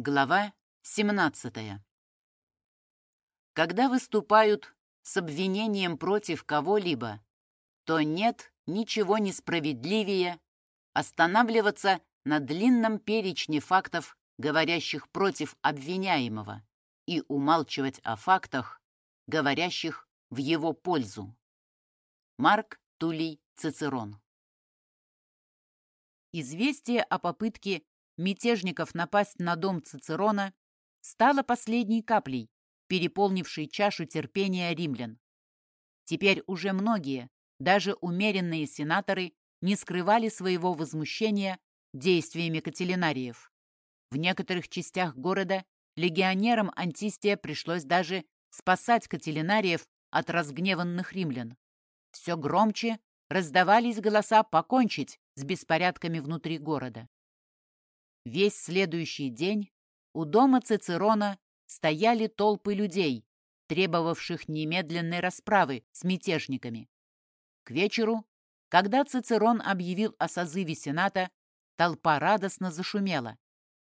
Глава 17. Когда выступают с обвинением против кого-либо, то нет ничего несправедливее останавливаться на длинном перечне фактов, говорящих против обвиняемого, и умалчивать о фактах, говорящих в его пользу. Марк Тулей Цицерон Известие о попытке мятежников напасть на дом Цицерона стало последней каплей, переполнившей чашу терпения римлян. Теперь уже многие, даже умеренные сенаторы, не скрывали своего возмущения действиями кателинариев. В некоторых частях города легионерам Антистия пришлось даже спасать кателинариев от разгневанных римлян. Все громче раздавались голоса покончить с беспорядками внутри города. Весь следующий день у дома Цицерона стояли толпы людей, требовавших немедленной расправы с мятежниками. К вечеру, когда Цицерон объявил о созыве Сената, толпа радостно зашумела.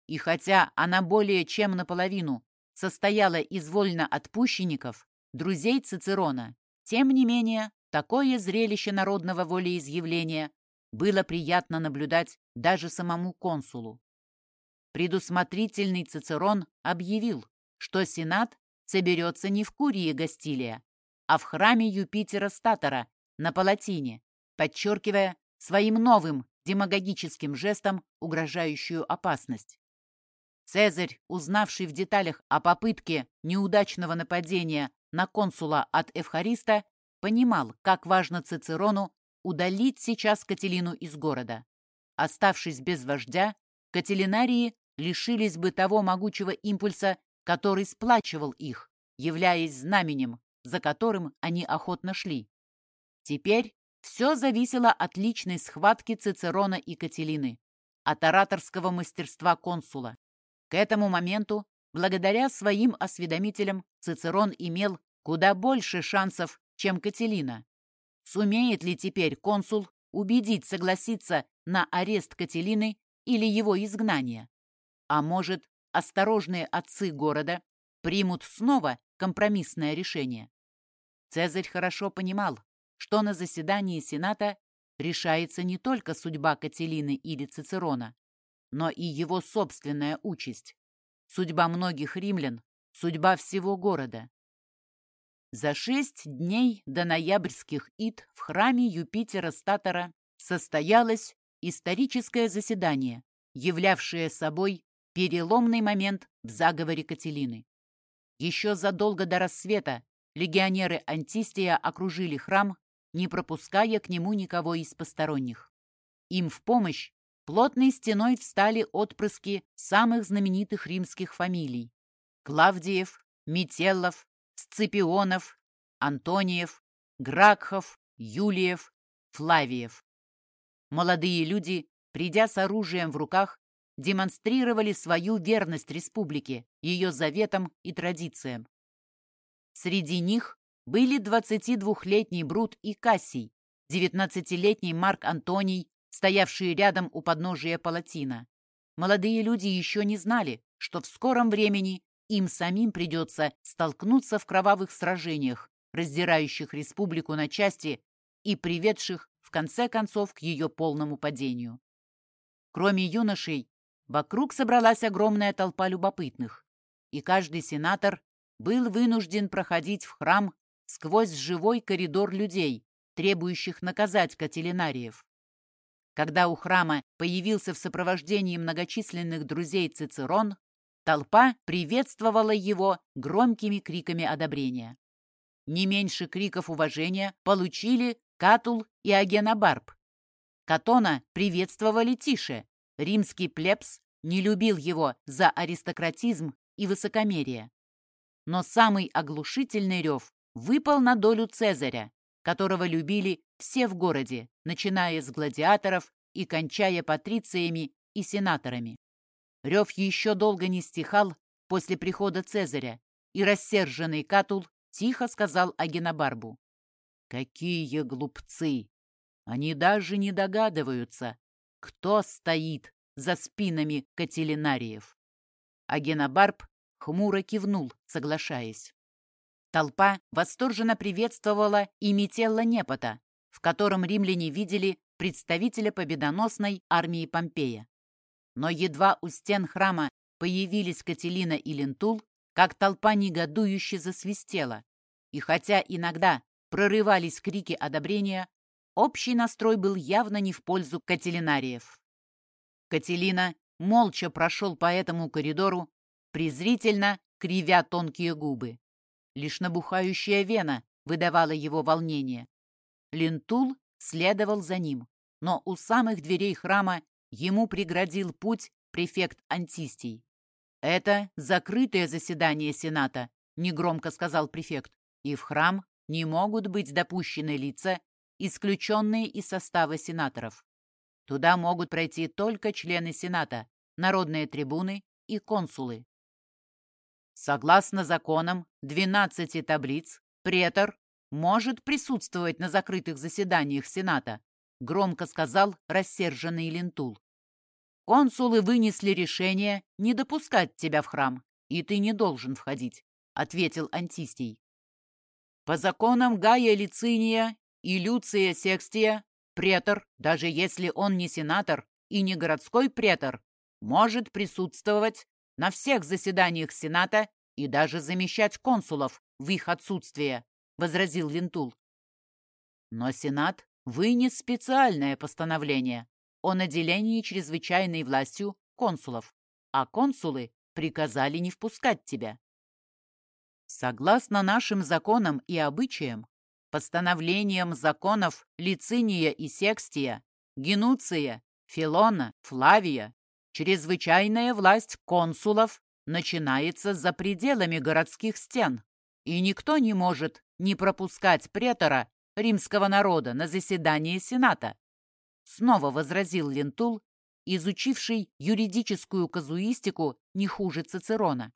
И хотя она более чем наполовину состояла из вольноотпущенников, друзей Цицерона, тем не менее, такое зрелище народного волеизъявления было приятно наблюдать даже самому консулу. Предусмотрительный Цицерон объявил, что Сенат соберется не в Курии Гастилия, а в храме Юпитера Статора на Палатине, подчеркивая своим новым демагогическим жестом угрожающую опасность. Цезарь, узнавший в деталях о попытке неудачного нападения на консула от Эвхариста, понимал, как важно Цицерону удалить сейчас Кателину из города. Оставшись без вождя, Кателинарии лишились бы того могучего импульса, который сплачивал их, являясь знаменем, за которым они охотно шли. Теперь все зависело от личной схватки Цицерона и Кателины, от ораторского мастерства консула. К этому моменту, благодаря своим осведомителям, Цицерон имел куда больше шансов, чем Кателина. Сумеет ли теперь консул убедить согласиться на арест Кателины или его изгнание? А может, осторожные отцы города примут снова компромиссное решение? Цезарь хорошо понимал, что на заседании Сената решается не только судьба Кателины или Цицерона, но и его собственная участь, судьба многих римлян, судьба всего города. За шесть дней до ноябрьских ид в храме Юпитера Статора состоялось историческое заседание, являвшее собой Переломный момент в заговоре Кателины. Еще задолго до рассвета легионеры Антистия окружили храм, не пропуская к нему никого из посторонних. Им в помощь плотной стеной встали отпрыски самых знаменитых римских фамилий – Клавдиев, Метеллов, Сципионов, Антониев, Гракхов, Юлиев, Флавиев. Молодые люди, придя с оружием в руках, демонстрировали свою верность республике, ее заветам и традициям. Среди них были 22-летний Брут и Кассий, 19-летний Марк Антоний, стоявшие рядом у подножия палатина. Молодые люди еще не знали, что в скором времени им самим придется столкнуться в кровавых сражениях, раздирающих республику на части и приведших, в конце концов, к ее полному падению. Кроме юношей, Вокруг собралась огромная толпа любопытных, и каждый сенатор был вынужден проходить в храм сквозь живой коридор людей, требующих наказать кателинариев. Когда у храма появился в сопровождении многочисленных друзей Цицерон, толпа приветствовала его громкими криками одобрения. Не меньше криков уважения получили Катул и Агенобарб. Катона приветствовали тише, Римский плебс не любил его за аристократизм и высокомерие. Но самый оглушительный рев выпал на долю Цезаря, которого любили все в городе, начиная с гладиаторов и кончая патрициями и сенаторами. Рев еще долго не стихал после прихода Цезаря, и рассерженный Катул тихо сказал Агенобарбу. «Какие глупцы! Они даже не догадываются, кто стоит за спинами кателинариев. а Генобарб хмуро кивнул, соглашаясь. Толпа восторженно приветствовала и метелла Непота, в котором римляне видели представителя победоносной армии Помпея. Но едва у стен храма появились Кателина и Лентул, как толпа негодующе засвистела. И хотя иногда прорывались крики одобрения, общий настрой был явно не в пользу кателинариев. Кателина молча прошел по этому коридору, презрительно кривя тонкие губы. Лишь набухающая вена выдавала его волнение. Лентул следовал за ним, но у самых дверей храма ему преградил путь префект Антистий. «Это закрытое заседание Сената», — негромко сказал префект, «и в храм не могут быть допущены лица, исключенные из состава сенаторов. Туда могут пройти только члены Сената, народные трибуны и консулы. Согласно законам 12 таблиц, претор может присутствовать на закрытых заседаниях Сената, громко сказал рассерженный Лентул. Консулы вынесли решение не допускать тебя в храм, и ты не должен входить, ответил Антистий. По законам Гая Лициния и Люция Секстия, претор, даже если он не сенатор и не городской претор, может присутствовать на всех заседаниях Сената и даже замещать консулов в их отсутствие», — возразил Лентул. Но Сенат вынес специальное постановление о наделении чрезвычайной властью консулов, а консулы приказали не впускать тебя. Согласно нашим законам и обычаям, постановлениям законов Лициния и Секстия, Генуция, Филона, Флавия, Чрезвычайная власть консулов начинается за пределами городских стен, и никто не может не пропускать претора римского народа на заседание Сената. Снова возразил Лентул, изучивший юридическую казуистику не хуже Цицерона.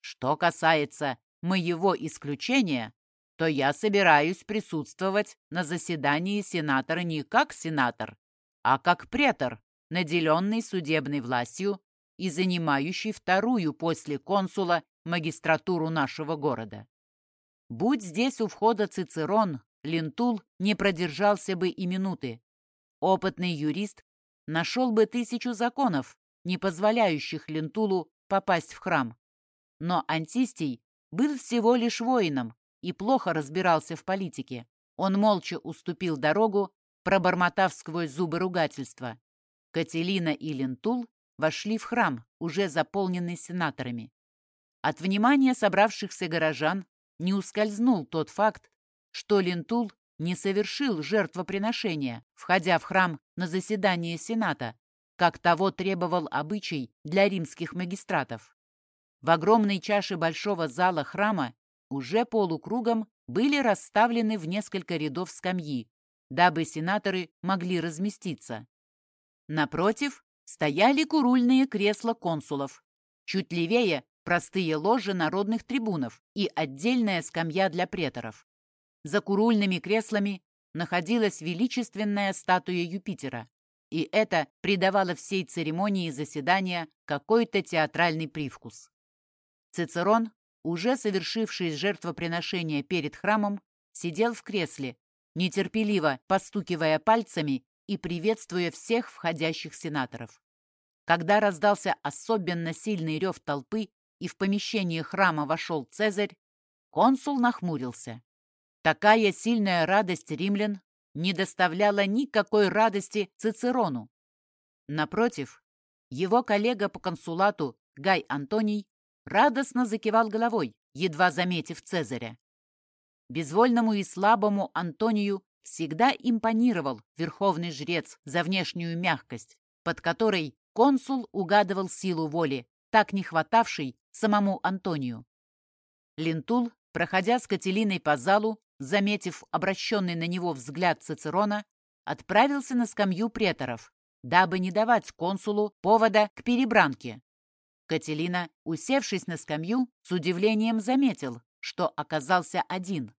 Что касается моего исключения, то я собираюсь присутствовать на заседании сенатора не как сенатор, а как претор, наделенный судебной властью и занимающий вторую после консула магистратуру нашего города. Будь здесь у входа Цицерон, Лентул не продержался бы и минуты. Опытный юрист нашел бы тысячу законов, не позволяющих Лентулу попасть в храм. Но Антистий был всего лишь воином и плохо разбирался в политике. Он молча уступил дорогу, пробормотав сквозь зубы ругательства. Катилина и Лентул вошли в храм, уже заполненный сенаторами. От внимания собравшихся горожан не ускользнул тот факт, что Лентул не совершил жертвоприношения, входя в храм на заседание Сената, как того требовал обычай для римских магистратов. В огромной чаше большого зала храма уже полукругом были расставлены в несколько рядов скамьи, дабы сенаторы могли разместиться. Напротив стояли курульные кресла консулов. Чуть левее – простые ложи народных трибунов и отдельная скамья для преторов. За курульными креслами находилась величественная статуя Юпитера, и это придавало всей церемонии заседания какой-то театральный привкус. Цицерон, уже совершивший жертвоприношение перед храмом, сидел в кресле, нетерпеливо постукивая пальцами и приветствуя всех входящих сенаторов. Когда раздался особенно сильный рев толпы и в помещение храма вошел Цезарь, консул нахмурился. Такая сильная радость римлян не доставляла никакой радости Цицерону. Напротив, его коллега по консулату Гай Антоний радостно закивал головой, едва заметив Цезаря. Безвольному и слабому Антонию всегда импонировал верховный жрец за внешнюю мягкость, под которой консул угадывал силу воли, так не хватавшей самому Антонию. Лентул, проходя с Кателиной по залу, заметив обращенный на него взгляд Цицерона, отправился на скамью преторов, дабы не давать консулу повода к перебранке. Кателина, усевшись на скамью, с удивлением заметил, что оказался один.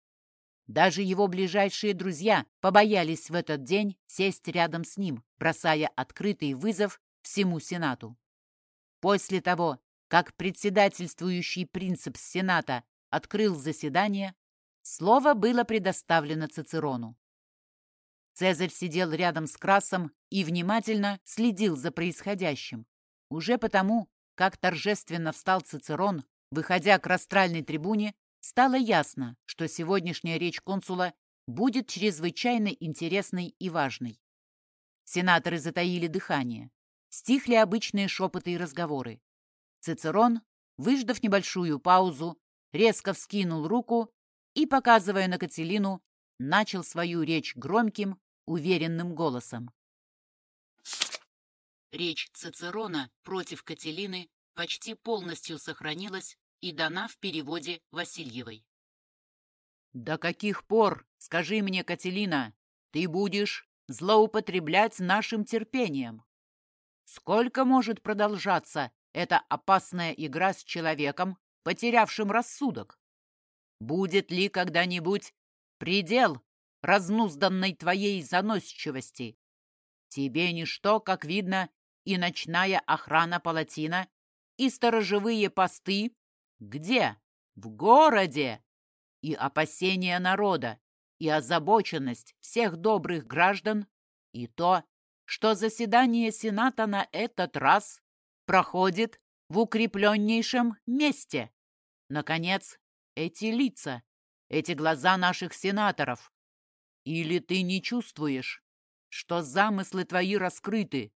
Даже его ближайшие друзья побоялись в этот день сесть рядом с ним, бросая открытый вызов всему Сенату. После того, как председательствующий принцип Сената открыл заседание, слово было предоставлено Цицерону. Цезарь сидел рядом с Красом и внимательно следил за происходящим. Уже потому, как торжественно встал Цицерон, выходя к растральной трибуне, стало ясно, что сегодняшняя речь консула будет чрезвычайно интересной и важной. Сенаторы затаили дыхание. Стихли обычные шепоты и разговоры. Цицерон, выждав небольшую паузу, резко вскинул руку и, показывая на Кателину, начал свою речь громким, уверенным голосом. Речь Цицерона против Кателины почти полностью сохранилась и дана в переводе Васильевой. «До каких пор, скажи мне, Кателина, ты будешь злоупотреблять нашим терпением? Сколько может продолжаться эта опасная игра с человеком, потерявшим рассудок? Будет ли когда-нибудь предел разнузданной твоей заносчивости? Тебе ничто, как видно, и ночная охрана палатина, и сторожевые посты. Где? В городе. И опасения народа, и озабоченность всех добрых граждан, и то, что заседание Сената на этот раз проходит в укрепленнейшем месте. Наконец, эти лица, эти глаза наших сенаторов. Или ты не чувствуешь, что замыслы твои раскрыты?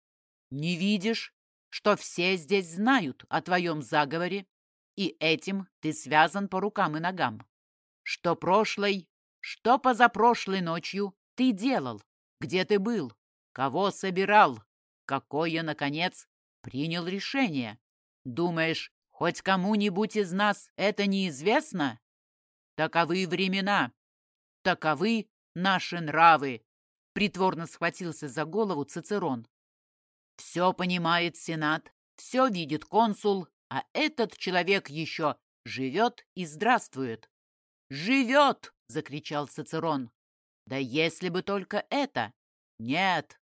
Не видишь, что все здесь знают о твоем заговоре, и этим ты связан по рукам и ногам? Что прошлой, что позапрошлой ночью ты делал? Где ты был? Кого собирал? Какое, наконец, принял решение. Думаешь, хоть кому-нибудь из нас это неизвестно? Таковы времена, таковы наши нравы. Притворно схватился за голову Цицерон. Все понимает Сенат, все видит консул, а этот человек еще живет и здравствует. «Живет!» — закричал Цицерон. «Да если бы только это! Нет!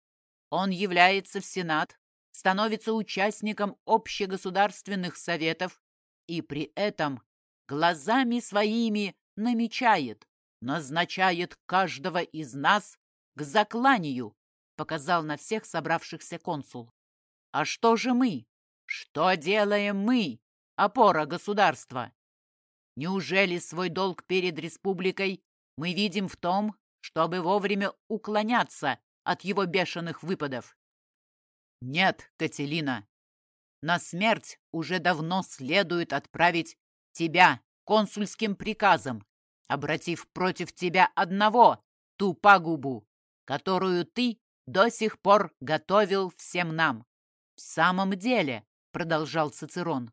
Он является в Сенат, становится участником общегосударственных советов и при этом глазами своими намечает, назначает каждого из нас к закланию, показал на всех собравшихся консул. А что же мы? Что делаем мы, опора государства? Неужели свой долг перед республикой мы видим в том, чтобы вовремя уклоняться от его бешеных выпадов? Нет, Кателина. На смерть уже давно следует отправить тебя консульским приказом, обратив против тебя одного ту пагубу, которую ты до сих пор готовил всем нам. В самом деле, продолжал Цицерон,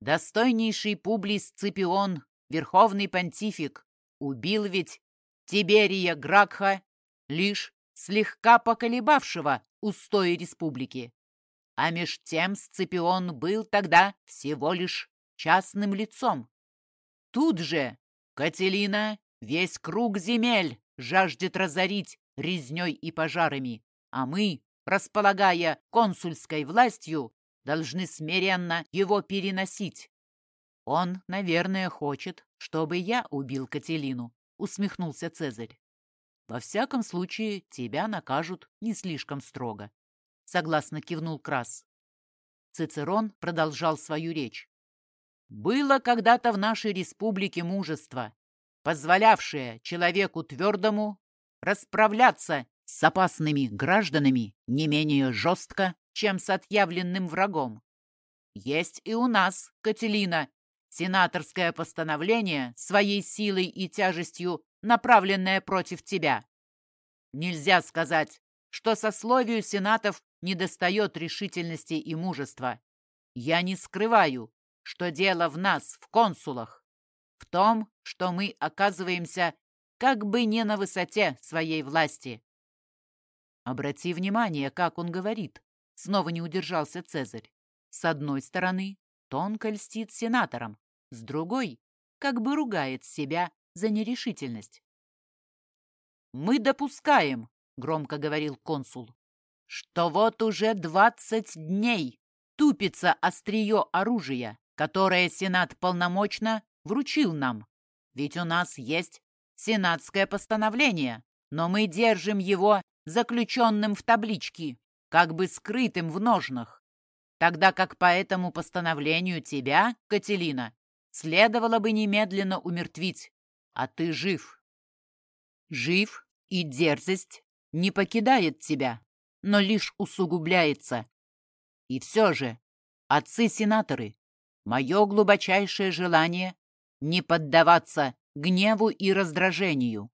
достойнейший Публий Сципион, верховный понтифик, убил ведь Тиберия Гракха лишь слегка поколебавшего устои республики. А меж тем Сципион был тогда всего лишь частным лицом. Тут же Кателина весь круг земель жаждет разорить резней и пожарами, а мы, располагая консульской властью, должны смиренно его переносить. Он, наверное, хочет, чтобы я убил Кателину, усмехнулся Цезарь. Во всяком случае, тебя накажут не слишком строго. Согласно кивнул Крас. Цицерон продолжал свою речь. Было когда-то в нашей республике мужество, позволявшее человеку твердому расправляться с опасными гражданами не менее жестко, чем с отъявленным врагом. Есть и у нас, Кателина, сенаторское постановление своей силой и тяжестью направленное против тебя. Нельзя сказать, что сословию сенатов недостает решительности и мужества. Я не скрываю, что дело в нас, в консулах, в том, что мы оказываемся как бы не на высоте своей власти. Обрати внимание, как он говорит. Снова не удержался Цезарь. С одной стороны, тонко льстит сенаторам, с другой, как бы ругает себя за нерешительность. «Мы допускаем», — громко говорил консул, «что вот уже двадцать дней тупится острие оружия, которое Сенат полномочно вручил нам. Ведь у нас есть сенатское постановление, но мы держим его заключенным в табличке, как бы скрытым в ножнах. Тогда как по этому постановлению тебя, Кателина, следовало бы немедленно умертвить, а ты жив. Жив, и дерзость не покидает тебя, но лишь усугубляется. И все же, отцы-сенаторы, мое глубочайшее желание не поддаваться гневу и раздражению.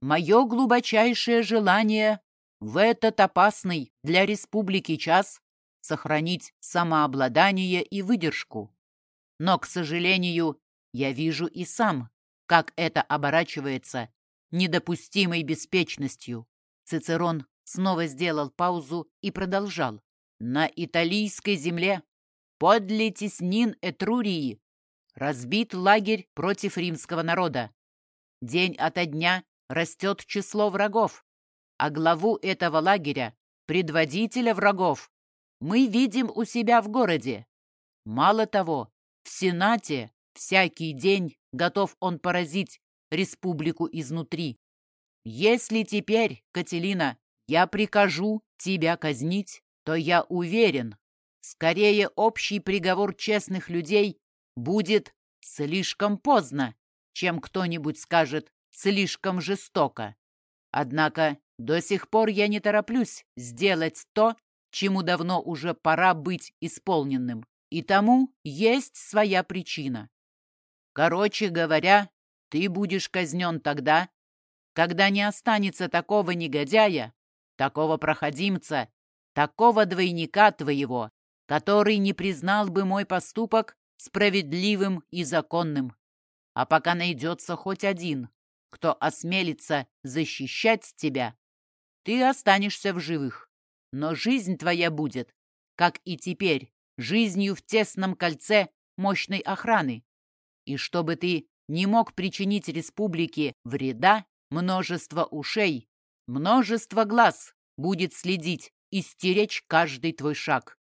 Мое глубочайшее желание в этот опасный для республики час сохранить самообладание и выдержку. Но, к сожалению, я вижу и сам, как это оборачивается недопустимой беспечностью. Цицерон снова сделал паузу и продолжал. На италийской земле, подле теснин Этрурии, разбит лагерь против римского народа. День ото дня растет число врагов, а главу этого лагеря, предводителя врагов, мы видим у себя в городе. Мало того, в Сенате всякий день готов он поразить республику изнутри. Если теперь, Кателина, я прикажу тебя казнить, то я уверен, скорее общий приговор честных людей будет слишком поздно, чем кто-нибудь скажет слишком жестоко. Однако до сих пор я не тороплюсь сделать то, чему давно уже пора быть исполненным. И тому есть своя причина. Короче говоря, ты будешь казнен тогда, когда не останется такого негодяя, такого проходимца, такого двойника твоего, который не признал бы мой поступок справедливым и законным. А пока найдется хоть один, кто осмелится защищать тебя, ты останешься в живых. Но жизнь твоя будет, как и теперь, жизнью в тесном кольце мощной охраны. И чтобы ты не мог причинить республике вреда, множество ушей, множество глаз будет следить и стеречь каждый твой шаг,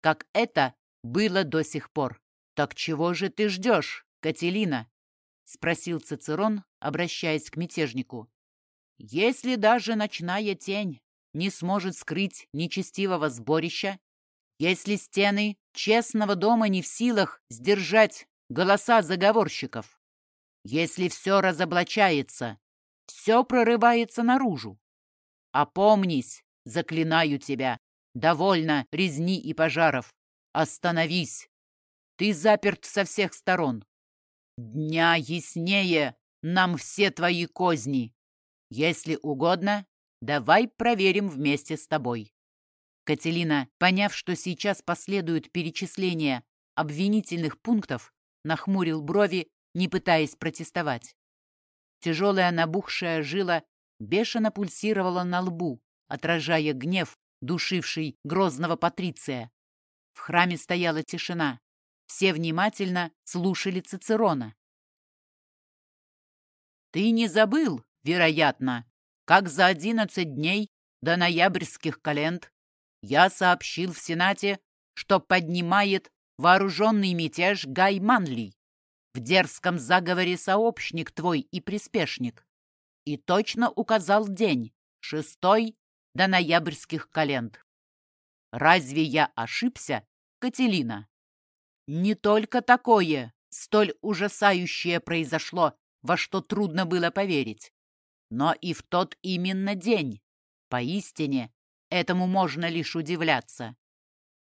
как это было до сих пор. «Так чего же ты ждешь, Кателина?» — спросил Цицерон, обращаясь к мятежнику. «Если даже ночная тень не сможет скрыть нечестивого сборища, если стены честного дома не в силах сдержать голоса заговорщиков, если все разоблачается, все прорывается наружу. Опомнись, заклинаю тебя, довольно резни и пожаров. Остановись. Ты заперт со всех сторон. Дня яснее нам все твои козни. Если угодно, Давай проверим вместе с тобой». Кателина, поняв, что сейчас последует перечисление обвинительных пунктов, нахмурил брови, не пытаясь протестовать. Тяжелая набухшая жила бешено пульсировала на лбу, отражая гнев, душивший грозного Патриция. В храме стояла тишина. Все внимательно слушали Цицерона. «Ты не забыл, вероятно, как за одиннадцать дней до ноябрьских календ я сообщил в Сенате, что поднимает вооруженный мятеж Гай Манли. В дерзком заговоре сообщник твой и приспешник. И точно указал день, шестой до ноябрьских календ. Разве я ошибся, Кателина? Не только такое, столь ужасающее произошло, во что трудно было поверить но и в тот именно день. Поистине, этому можно лишь удивляться.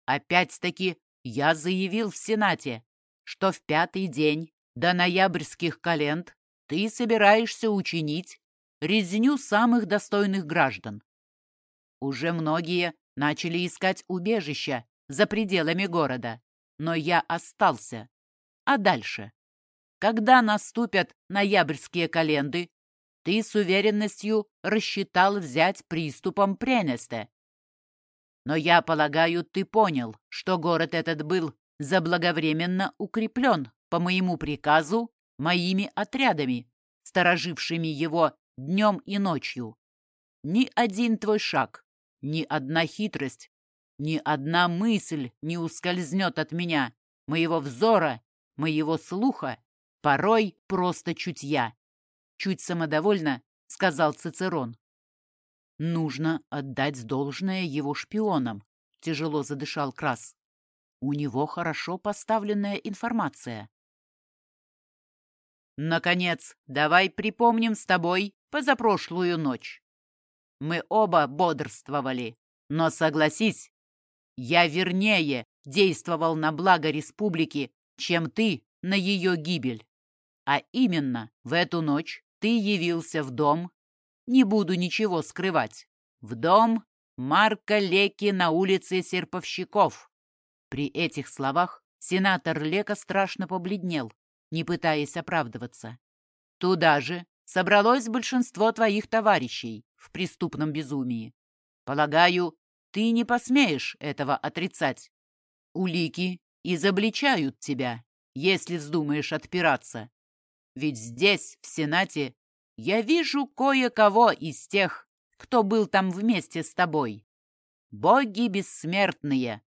Опять-таки, я заявил в Сенате, что в пятый день до ноябрьских календ ты собираешься учинить резню самых достойных граждан. Уже многие начали искать убежища за пределами города, но я остался. А дальше? Когда наступят ноябрьские календы, ты с уверенностью рассчитал взять приступом Пренесте. Но я полагаю, ты понял, что город этот был заблаговременно укреплен по моему приказу моими отрядами, сторожившими его днем и ночью. Ни один твой шаг, ни одна хитрость, ни одна мысль не ускользнет от меня, моего взора, моего слуха, порой просто чутья. Чуть самодовольно сказал Цицерон. Нужно отдать должное его шпионам, тяжело задышал Крас. У него хорошо поставленная информация. Наконец, давай припомним с тобой позапрошлую ночь. Мы оба бодрствовали, но согласись, я вернее действовал на благо республики, чем ты на ее гибель. А именно в эту ночь ты явился в дом, не буду ничего скрывать, в дом Марка Леки на улице Серповщиков. При этих словах сенатор Лека страшно побледнел, не пытаясь оправдываться. Туда же собралось большинство твоих товарищей в преступном безумии. Полагаю, ты не посмеешь этого отрицать. Улики изобличают тебя, если вздумаешь отпираться. Ведь здесь, в Сенате, я вижу кое-кого из тех, кто был там вместе с тобой. Боги бессмертные!»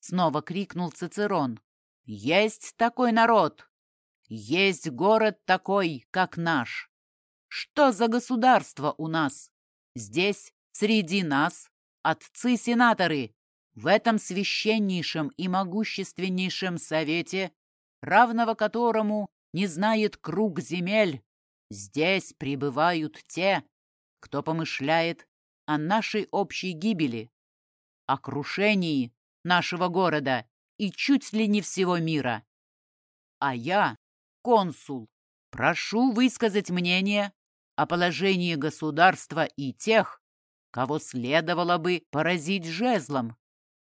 Снова крикнул Цицерон. «Есть такой народ! Есть город такой, как наш! Что за государство у нас? Здесь, среди нас, отцы-сенаторы, в этом священнейшем и могущественнейшем совете, равного которому не знает круг земель, здесь пребывают те, кто помышляет о нашей общей гибели, о крушении нашего города и чуть ли не всего мира. А я, консул, прошу высказать мнение о положении государства и тех, кого следовало бы поразить жезлом.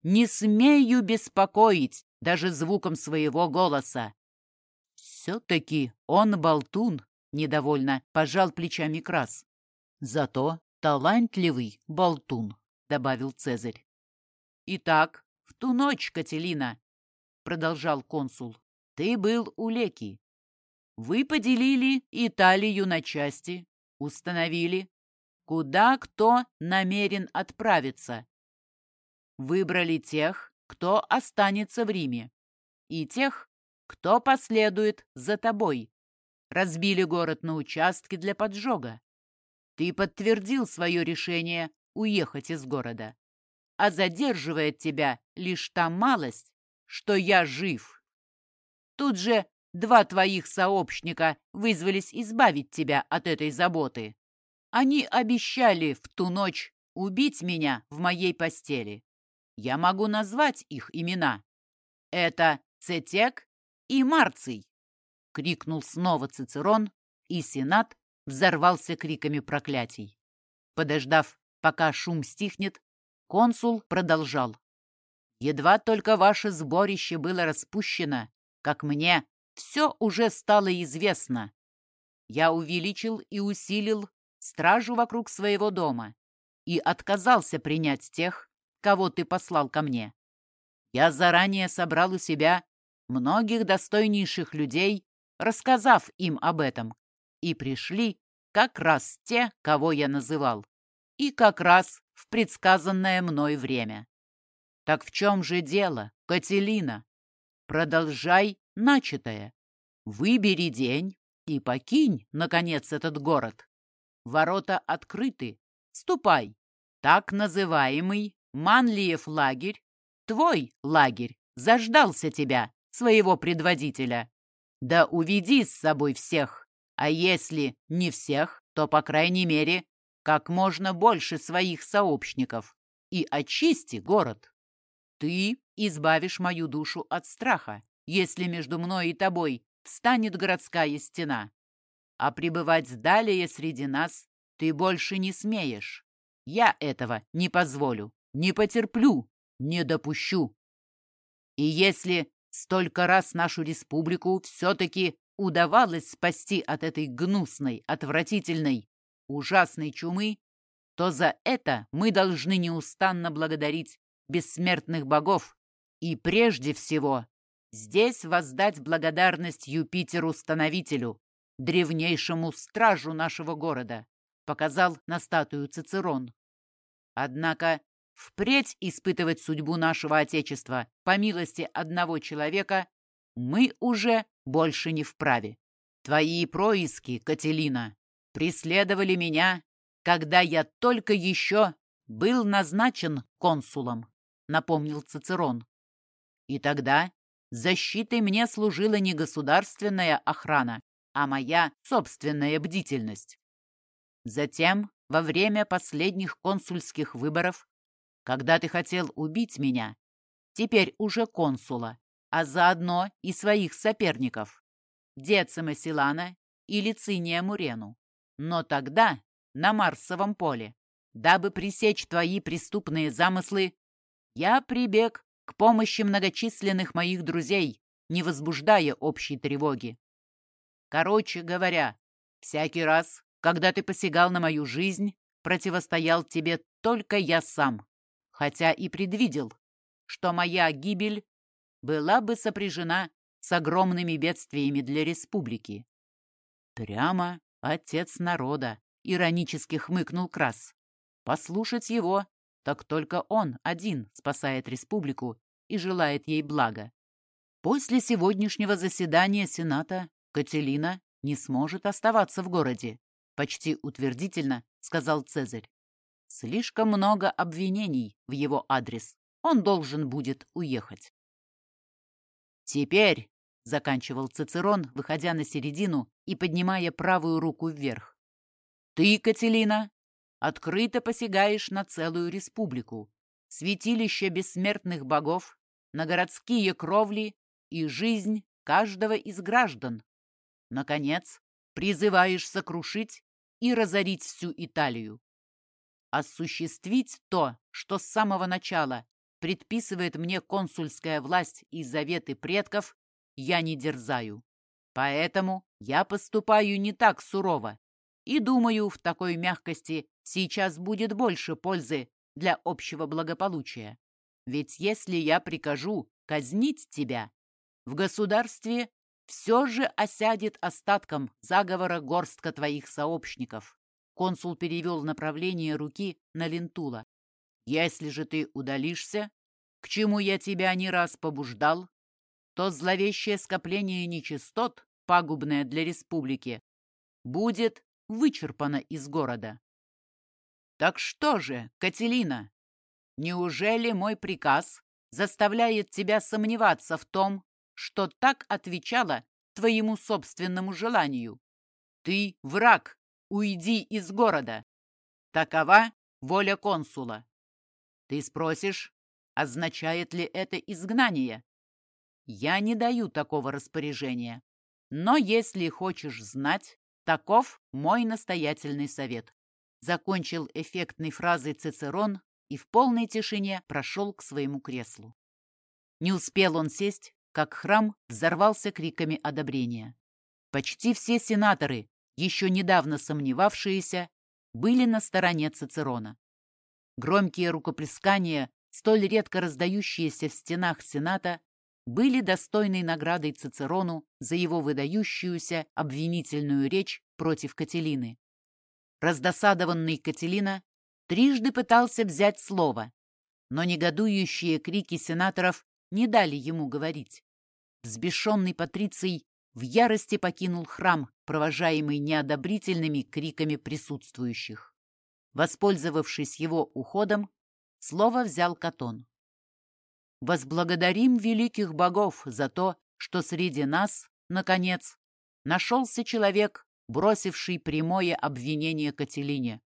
Не смею беспокоить даже звуком своего голоса. Все-таки он болтун, недовольно пожал плечами Крас. Зато талантливый болтун, добавил Цезарь. Итак, в ту ночь, Кателина, продолжал консул, ты был у Леки. Вы поделили Италию на части, установили, куда кто намерен отправиться. Выбрали тех, кто останется в Риме, и тех, кто последует за тобой. Разбили город на участки для поджога. Ты подтвердил свое решение уехать из города, а задерживает тебя лишь та малость, что я жив. Тут же два твоих сообщника вызвались избавить тебя от этой заботы. Они обещали в ту ночь убить меня в моей постели. Я могу назвать их имена. Это Цетек и Марций!» — крикнул снова Цицерон, и Сенат взорвался криками проклятий. Подождав, пока шум стихнет, консул продолжал. «Едва только ваше сборище было распущено, как мне все уже стало известно. Я увеличил и усилил стражу вокруг своего дома и отказался принять тех, кого ты послал ко мне. Я заранее собрал у себя многих достойнейших людей, рассказав им об этом, и пришли как раз те, кого я называл, и как раз в предсказанное мной время. Так в чем же дело, Кателина? Продолжай начатое. Выбери день и покинь, наконец, этот город. Ворота открыты. Ступай. Так называемый Манлиев лагерь, твой лагерь, заждался тебя, своего предводителя. Да уведи с собой всех, а если не всех, то, по крайней мере, как можно больше своих сообщников, и очисти город. Ты избавишь мою душу от страха, если между мной и тобой встанет городская стена а пребывать далее среди нас ты больше не смеешь. Я этого не позволю, не потерплю, не допущу. И если столько раз нашу республику все-таки удавалось спасти от этой гнусной, отвратительной, ужасной чумы, то за это мы должны неустанно благодарить бессмертных богов и прежде всего здесь воздать благодарность Юпитеру-становителю, древнейшему стражу нашего города, показал на статую Цицерон. Однако впредь испытывать судьбу нашего Отечества по милости одного человека мы уже больше не вправе. Твои происки, Кателина, преследовали меня, когда я только еще был назначен консулом, напомнил Цицерон. И тогда защитой мне служила не государственная охрана, а моя собственная бдительность. Затем, во время последних консульских выборов, когда ты хотел убить меня, теперь уже консула, а заодно и своих соперников, Децима Силана и Лициния Мурену. Но тогда, на Марсовом поле, дабы пресечь твои преступные замыслы, я прибег к помощи многочисленных моих друзей, не возбуждая общей тревоги. Короче говоря, всякий раз, когда ты посягал на мою жизнь, противостоял тебе только я сам, хотя и предвидел, что моя гибель была бы сопряжена с огромными бедствиями для республики. Прямо отец народа, иронически хмыкнул Крас. Послушать его, так только он один спасает республику и желает ей блага. После сегодняшнего заседания Сената Кателина не сможет оставаться в городе, почти утвердительно сказал Цезарь. Слишком много обвинений в его адрес. Он должен будет уехать. «Теперь», — заканчивал Цицерон, выходя на середину и поднимая правую руку вверх, «ты, Кателина, открыто посягаешь на целую республику, святилище бессмертных богов, на городские кровли и жизнь каждого из граждан. Наконец, призываешь сокрушить и разорить всю Италию. Осуществить то, что с самого начала предписывает мне консульская власть и заветы предков, я не дерзаю. Поэтому я поступаю не так сурово. И думаю, в такой мягкости сейчас будет больше пользы для общего благополучия. Ведь если я прикажу казнить тебя, в государстве все же осядет остатком заговора горстка твоих сообщников. Консул перевел направление руки на Лентула. Если же ты удалишься, к чему я тебя не раз побуждал, то зловещее скопление нечистот, пагубное для республики, будет вычерпано из города. Так что же, Кателина, неужели мой приказ заставляет тебя сомневаться в том, что так отвечала твоему собственному желанию? Ты враг, уйди из города. Такова воля консула. Ты спросишь, означает ли это изгнание? Я не даю такого распоряжения. Но если хочешь знать, таков мой настоятельный совет. Закончил эффектной фразой Цицерон и в полной тишине прошел к своему креслу. Не успел он сесть, как храм взорвался криками одобрения. Почти все сенаторы, еще недавно сомневавшиеся, были на стороне Цицерона. Громкие рукоплескания, столь редко раздающиеся в стенах Сената, были достойной наградой Цицерону за его выдающуюся обвинительную речь против Кателины. Раздосадованный Кателина трижды пытался взять слово, но негодующие крики сенаторов не дали ему говорить. Взбешенный Патриций в ярости покинул храм, провожаемый неодобрительными криками присутствующих. Воспользовавшись его уходом, слово взял Катон. «Возблагодарим великих богов за то, что среди нас, наконец, нашелся человек, бросивший прямое обвинение Кателине.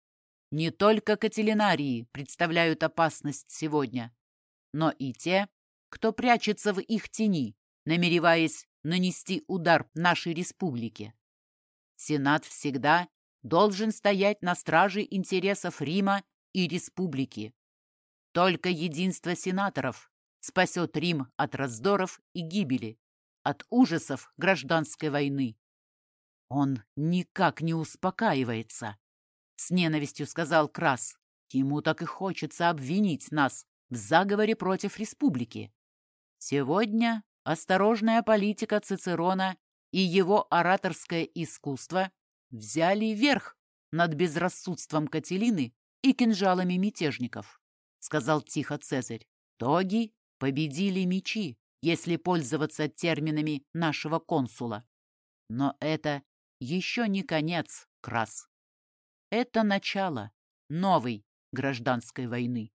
Не только кателинарии представляют опасность сегодня, но и те, кто прячется в их тени, намереваясь нанести удар нашей республике. Сенат всегда должен стоять на страже интересов Рима и республики. Только единство сенаторов спасет Рим от раздоров и гибели, от ужасов гражданской войны. Он никак не успокаивается, с ненавистью сказал Крас. Ему так и хочется обвинить нас в заговоре против республики. Сегодня осторожная политика Цицерона и его ораторское искусство взяли верх над безрассудством Кателины и кинжалами мятежников, сказал тихо Цезарь. Тоги победили мечи, если пользоваться терминами нашего консула. Но это еще не конец, Крас. Это начало новой гражданской войны.